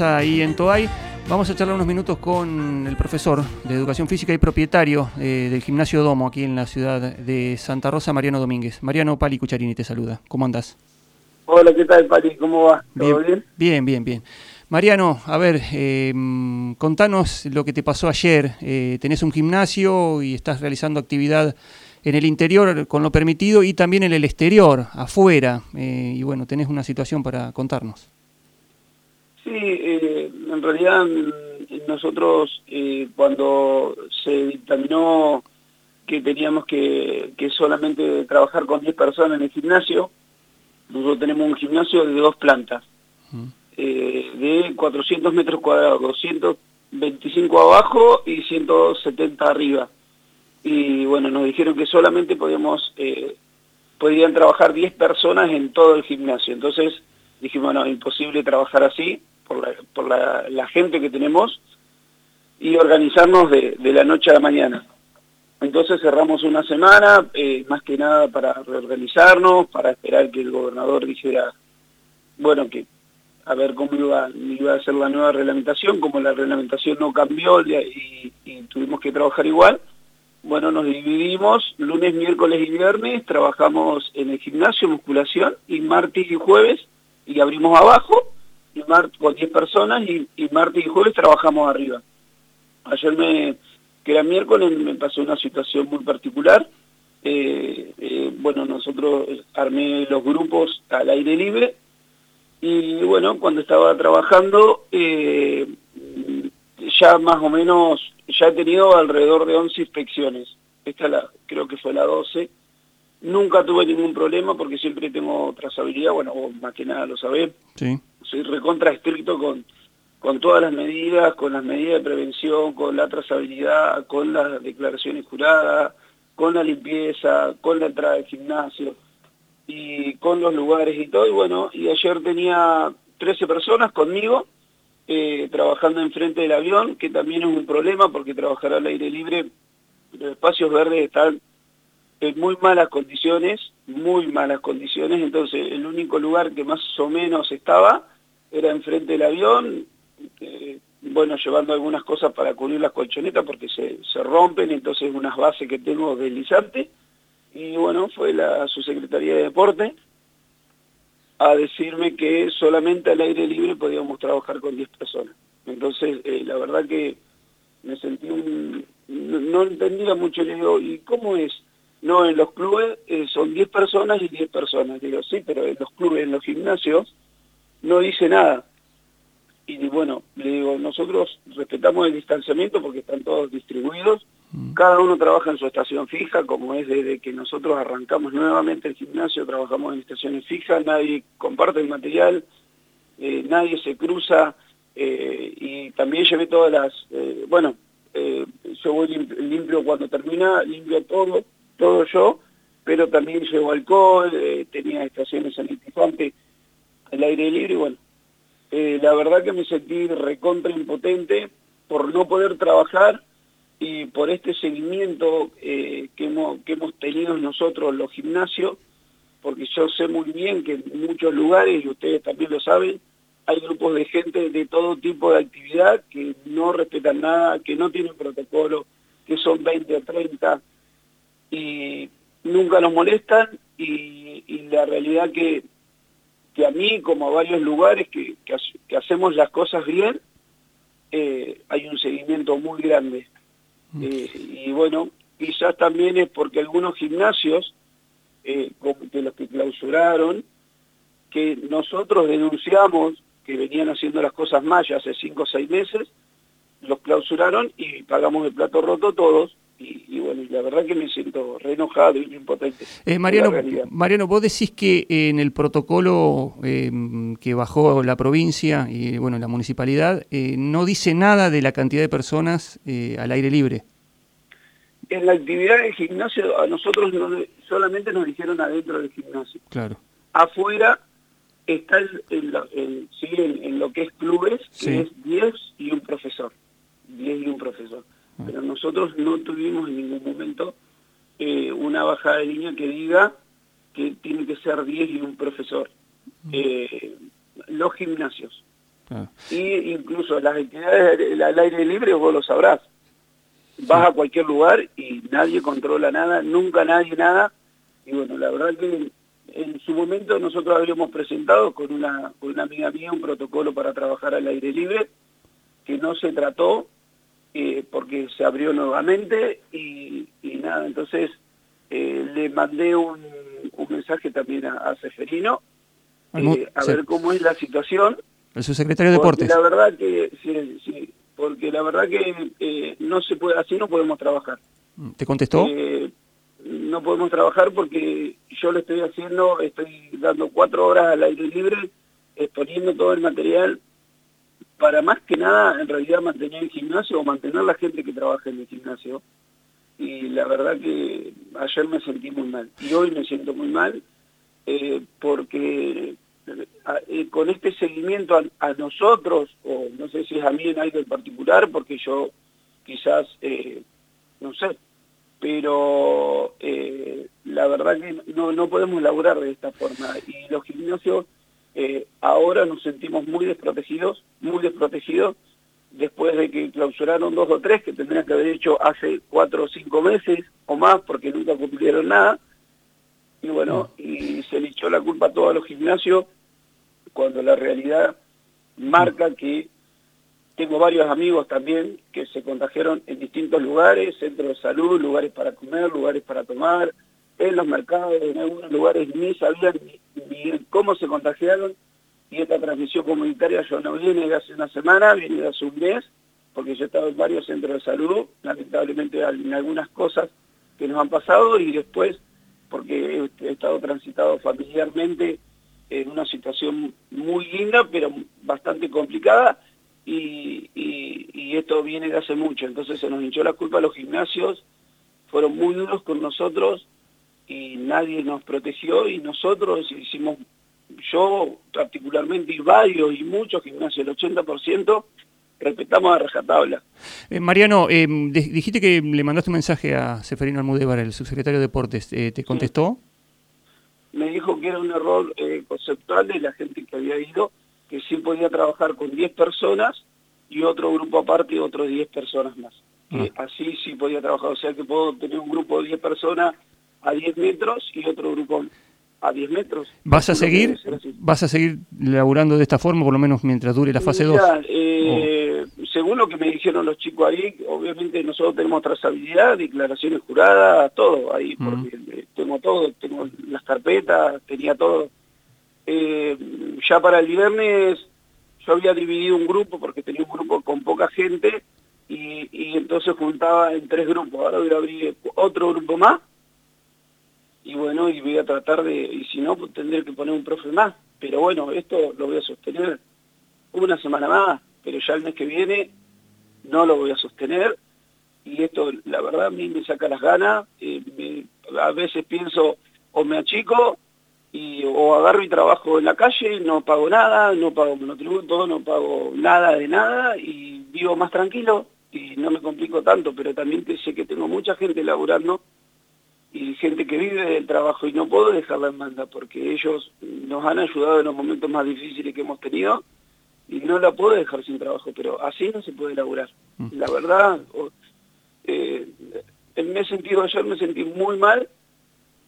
Y en Toay. Vamos a charlar unos minutos con el profesor de Educación Física y propietario eh, del Gimnasio Domo aquí en la ciudad de Santa Rosa, Mariano Domínguez. Mariano Pali Cucharini te saluda. ¿Cómo andas? Hola, ¿qué tal, Pali? ¿Cómo va? ¿Todo bien? Bien, bien, bien. Mariano, a ver, eh, contanos lo que te pasó ayer. Eh, tenés un gimnasio y estás realizando actividad en el interior con lo permitido y también en el exterior, afuera. y bueno, tenés una situación para contarnos. Sí, eh, en realidad mm, nosotros eh, cuando se dictaminó que teníamos que, solamente trabajar con 10 personas en el gimnasio, nosotros tenemos un gimnasio de dos plantas, eh, de 400 metros cuadrados, 225 abajo y 170 arriba. Y bueno, nos dijeron que solamente podíamos, podían trabajar 10 personas en todo el gimnasio. Entonces dijimos, no, imposible trabajar así, por la, gente que tenemos y organizarnos de, la noche a la mañana. Entonces cerramos una semana, eh, más que nada para reorganizarnos, para esperar que el gobernador dijera, bueno, que a ver cómo iba, iba a ser la nueva reglamentación, como la reglamentación no cambió y, y tuvimos que trabajar igual, bueno, nos dividimos, lunes, miércoles y viernes trabajamos en el gimnasio, musculación, y martes y jueves, y abrimos abajo, y con 10 personas y, martes y jueves trabajamos arriba. Ayer, me, que era miércoles, me pasó una situación muy particular. Eh, eh, bueno, nosotros armé los grupos al aire libre y bueno, cuando estaba trabajando, eh, ya más o menos, ya he tenido alrededor de 11 inspecciones. Esta la, creo que fue la 12. Nunca tuve ningún problema porque siempre tengo trazabilidad, bueno, vos más que nada lo sabés. Sí soy recontra estricto con, con todas las medidas, con las medidas de prevención, con la trazabilidad, con las declaraciones juradas, con la limpieza, con la entrada del gimnasio y con los lugares y todo. Y bueno, y ayer tenía 13 personas conmigo eh, trabajando enfrente del avión, que también es un problema porque trabajar al aire libre, los espacios verdes están en muy malas condiciones, muy malas condiciones, entonces el único lugar que más o menos estaba era enfrente del avión, eh, bueno, llevando algunas cosas para cubrir las colchonetas porque se, se rompen, entonces unas bases que tengo deslizante, y bueno, fue la subsecretaría de Deporte a decirme que solamente al aire libre podíamos trabajar con 10 personas. Entonces, eh, la verdad que me sentí un... No, entendía mucho, le digo, ¿y cómo es? No, en los clubes eh, son 10 personas y 10 personas. Digo, sí, pero en los clubes, en los gimnasios, no dice nada. Y bueno, le digo, nosotros respetamos el distanciamiento porque están todos distribuidos, mm. cada uno trabaja en su estación fija, como es desde que nosotros arrancamos nuevamente el gimnasio, trabajamos en estaciones fijas, nadie comparte el material, eh, nadie se cruza, eh, y también llevé todas las, bueno, yo voy limpio, cuando termina, limpio todo, todo yo, pero también llevo alcohol, tenía estaciones sanitizantes, el aire libre y bueno, eh, la verdad que me sentí recontra impotente por no poder trabajar y por este seguimiento eh, que, hemos, que hemos tenido nosotros los gimnasios, porque yo sé muy bien que en muchos lugares, y ustedes también lo saben, hay grupos de gente de todo tipo de actividad que no respetan nada, que no tienen protocolo, que son 20 o 30 y nunca nos molestan y, y la realidad que que a mí, como a varios lugares que, que, hacemos las cosas bien, eh, hay un seguimiento muy grande. Mm. Eh, y bueno, quizás también es porque algunos gimnasios, eh, de los que clausuraron, que nosotros denunciamos que venían haciendo las cosas mal ya hace cinco o seis meses, los clausuraron y pagamos el plato roto todos, y, bueno, la verdad que me siento re enojado y impotente. Eh, Mariano, Mariano, vos decís que en el protocolo eh, que bajó la provincia y bueno la municipalidad eh, no dice nada de la cantidad de personas al aire libre. En la actividad del gimnasio a nosotros solamente nos dijeron adentro del gimnasio. Claro. Afuera está en, lo que es clubes, que es 10 y un profesor. 10 y un profesor pero tuvimos en ningún momento eh, una bajada de línea que diga que tiene que ser 10 y un profesor. Eh, los gimnasios. Y incluso las actividades al aire libre vos lo sabrás. Vas a cualquier lugar y nadie controla nada, nunca nadie nada. Y bueno, la verdad que en su momento nosotros habíamos presentado con una, con una amiga mía un protocolo para trabajar al aire libre, que no se trató eh, porque se abrió nuevamente y, nada, entonces eh, le mandé un, mensaje también a, Seferino eh, a ver cómo es la situación. El subsecretario de Deportes. La verdad que, sí, sí, porque la verdad que no se puede, así no podemos trabajar. ¿Te contestó? no podemos trabajar porque yo lo estoy haciendo, estoy dando cuatro horas al aire libre, exponiendo todo el material para más que nada en realidad mantener el gimnasio o mantener la gente que trabaja en el gimnasio. Y la verdad que ayer me sentí muy mal y hoy me siento muy mal eh, porque eh, con este seguimiento a, nosotros, o no sé si es a mí en algo en particular, porque yo quizás, eh, no sé, pero eh, la verdad que no, no podemos laburar de esta forma y los gimnasios eh, ahora nos sentimos muy desprotegidos, muy desprotegidos después de que clausuraron dos o tres que tendrían que haber hecho hace cuatro o cinco meses o más porque nunca cumplieron nada. Y bueno, y se le echó la culpa a todos los gimnasios cuando la realidad marca que tengo varios amigos también que se contagiaron en distintos lugares, centros de salud, lugares para comer, lugares para tomar, en los mercados, en algunos lugares ni sabían ni, cómo se contagiaron. Y esta transmisión comunitaria yo no viene de hace una semana, viene de hace un mes, porque yo he estado en varios centros de salud, lamentablemente en algunas cosas que nos han pasado y después porque he estado transitado familiarmente en una situación muy linda, pero bastante complicada, y, y, esto viene de hace mucho, entonces se nos hinchó la culpa a los gimnasios, fueron muy duros con nosotros y nadie nos protegió y nosotros hicimos, yo particularmente y varios y muchos gimnasios, el 80%, respetamos a rajatabla. Eh, Mariano, eh, dijiste que le mandaste un mensaje a Seferino Almudévar, el subsecretario de Deportes, eh, ¿te contestó? Me dijo que era un error conceptual de la gente que había ido que sí podía trabajar con 10 personas y otro grupo aparte, otros 10 personas más. Que ah. así sí podía trabajar, o sea que puedo tener un grupo de 10 personas a 10 metros y otro grupo a 10 metros. ¿Vas a seguir vas a seguir laburando de esta forma, por lo menos mientras dure la fase 2? Eh, según lo que me dijeron los chicos ahí, obviamente nosotros tenemos trazabilidad, declaraciones juradas, todo ahí, porque eh, tengo todo, tengo las carpetas, tenía todo. Eh, ya para el viernes yo había dividido un grupo porque tenía un grupo con poca gente y, entonces juntaba en tres grupos. Ahora voy a abrir otro grupo más y bueno, y voy a tratar de, y si no, pues tendré que poner un profe más. Pero bueno, esto lo voy a sostener una semana más, pero ya el mes que viene no lo voy a sostener y esto la verdad a mí me saca las ganas, eh, a veces pienso o me achico y o agarro y trabajo en la calle, no pago nada, no pago monotributo, no pago nada de nada y vivo más tranquilo y no me complico tanto, pero también sé que tengo mucha gente laburando gente que vive del trabajo y no puedo dejarla en banda porque ellos nos han ayudado en los momentos más difíciles que hemos tenido y no la puedo dejar sin trabajo, pero así no se puede laburar. Mm. La verdad, eh, me he sentido ayer, me sentí muy mal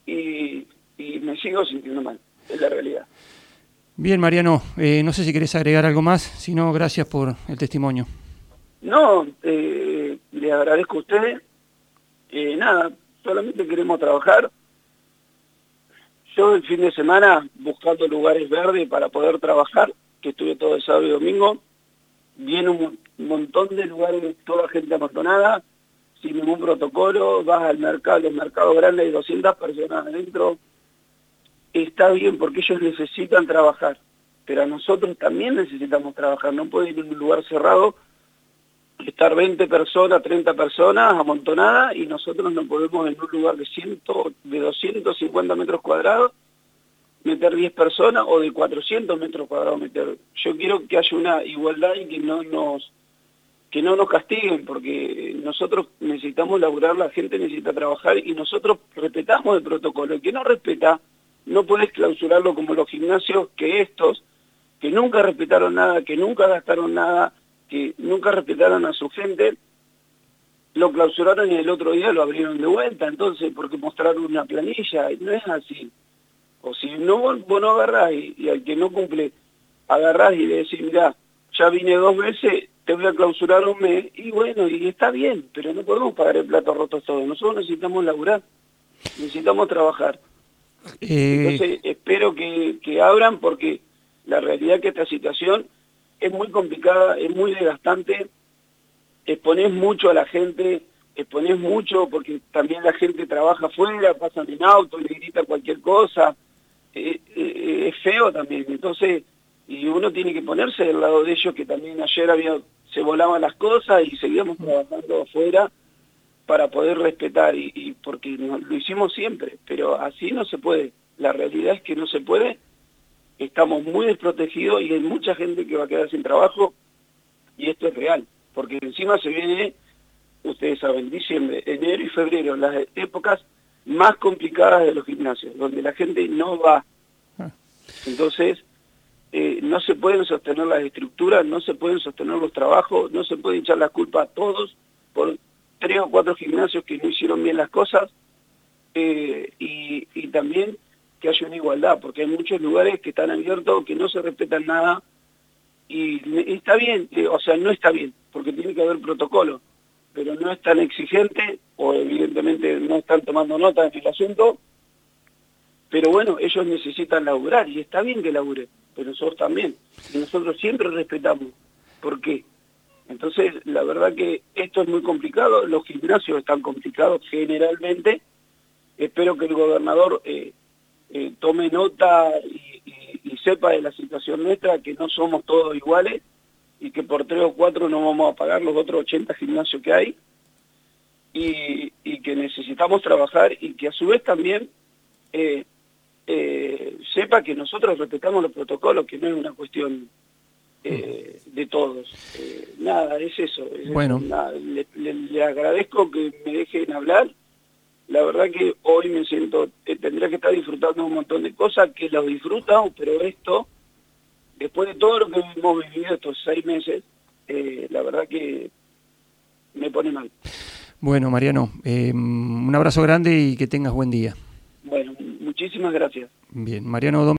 y y me sigo sintiendo mal, es la realidad. Bien, Mariano, eh, no sé si querés agregar algo más, si no, gracias por el testimonio. No, eh, le agradezco a ustedes. Eh, nada, solamente queremos trabajar. Yo el fin de semana buscando lugares verdes para poder trabajar, que estuve todo el sábado y domingo, viene un montón de lugares, toda gente amontonada, sin ningún protocolo, vas al mercado, los mercados grandes hay 200 personas adentro, está bien porque ellos necesitan trabajar, pero nosotros también necesitamos trabajar, no puede ir en un lugar cerrado, estar 20 personas, 30 personas amontonadas y nosotros no podemos en un lugar de, 100, de 250 metros cuadrados meter 10 personas o de 400 metros cuadrados meter. Yo quiero que haya una igualdad y que no nos que no nos castiguen, porque nosotros necesitamos laburar, la gente necesita trabajar y nosotros respetamos el protocolo. El que no respeta, no puedes clausurarlo como los gimnasios que estos, que nunca respetaron nada, que nunca gastaron nada, que nunca respetaron a su gente, lo clausuraron y el otro día lo abrieron de vuelta, entonces, porque mostraron una planilla, no es así. O si no, vos no agarrás y, al que no cumple, agarrás y le decís, mira, ya vine dos veces, te voy a clausurar un mes, y bueno, y está bien, pero no podemos pagar el plato roto todo. Nosotros necesitamos laburar, necesitamos trabajar. Eh, Entonces, espero que, que abran porque la realidad es que esta situación es muy complicada, es muy desgastante, exponés mucho a la gente, exponés mucho porque también la gente trabaja afuera, pasan en auto, le grita cualquier cosa, eh, eh, es feo también, entonces, y uno tiene que ponerse del lado de ellos que también ayer había, se volaban las cosas y seguíamos trabajando afuera para poder respetar, y, porque lo hicimos siempre, pero así no se puede, la realidad es que no se puede, estamos muy desprotegidos y hay mucha gente que va a quedar sin trabajo, y esto es real porque encima se viene, ustedes saben, diciembre, enero y febrero, las épocas más complicadas de los gimnasios, donde la gente no va. Ah. Entonces, eh, no se pueden sostener las estructuras, no se pueden sostener los trabajos, no se puede echar la culpa a todos por tres o cuatro gimnasios que no hicieron bien las cosas eh, y, y también que haya una igualdad, porque hay muchos lugares que están abiertos, que no se respetan nada, y está bien, eh, o sea, no está bien, porque tiene que haber protocolo, pero no es tan exigente, o evidentemente no están tomando nota en el asunto, pero bueno, ellos necesitan laburar, y está bien que labure, pero nosotros también, y nosotros siempre respetamos. ¿Por qué? Entonces, la verdad que esto es muy complicado, los gimnasios están complicados generalmente, espero que el gobernador eh, eh, tome nota y sepa de la situación nuestra, que no somos todos iguales y que por tres o cuatro no vamos a pagar los otros 80 gimnasios que hay y, que necesitamos trabajar y que a su vez también eh, eh, sepa que nosotros respetamos los protocolos, que no es una cuestión eh, de todos. nada, es eso. bueno. le agradezco que me dejen hablar la verdad que hoy me siento, eh, tendría que estar disfrutando un montón de cosas que los disfruto, pero esto, después de todo lo que hemos vivido estos seis meses, eh, la verdad que me pone mal. Bueno, Mariano, eh, un abrazo grande y que tengas buen día. Bueno, muchísimas gracias. Bien, Mariano